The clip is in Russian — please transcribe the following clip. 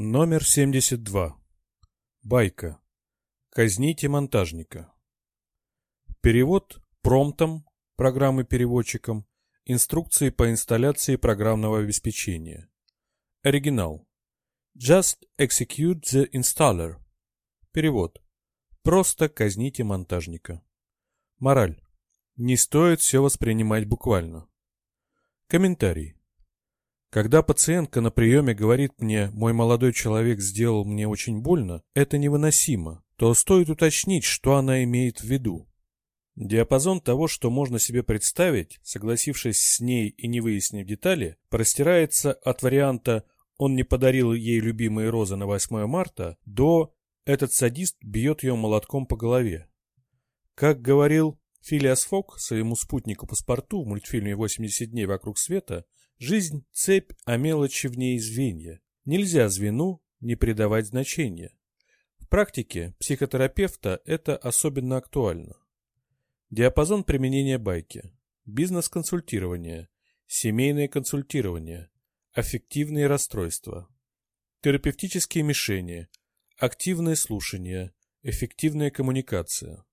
Номер 72. Байка. Казните монтажника. Перевод промптом, программы переводчиком, инструкции по инсталляции программного обеспечения. Оригинал. Just execute the installer. Перевод. Просто казните монтажника. Мораль. Не стоит все воспринимать буквально. Комментарий. Когда пациентка на приеме говорит мне «мой молодой человек сделал мне очень больно», это невыносимо, то стоит уточнить, что она имеет в виду. Диапазон того, что можно себе представить, согласившись с ней и не выяснив детали, простирается от варианта «он не подарил ей любимые розы на 8 марта» до «этот садист бьет ее молотком по голове». Как говорил Филиас Фок своему спутнику по спорту в мультфильме «80 дней вокруг света», Жизнь — цепь, а мелочи в ней звенья. Нельзя звену не придавать значения. В практике психотерапевта это особенно актуально. Диапазон применения байки. Бизнес-консультирование. Семейное консультирование. Аффективные расстройства. Терапевтические мишени. Активное слушание. Эффективная коммуникация.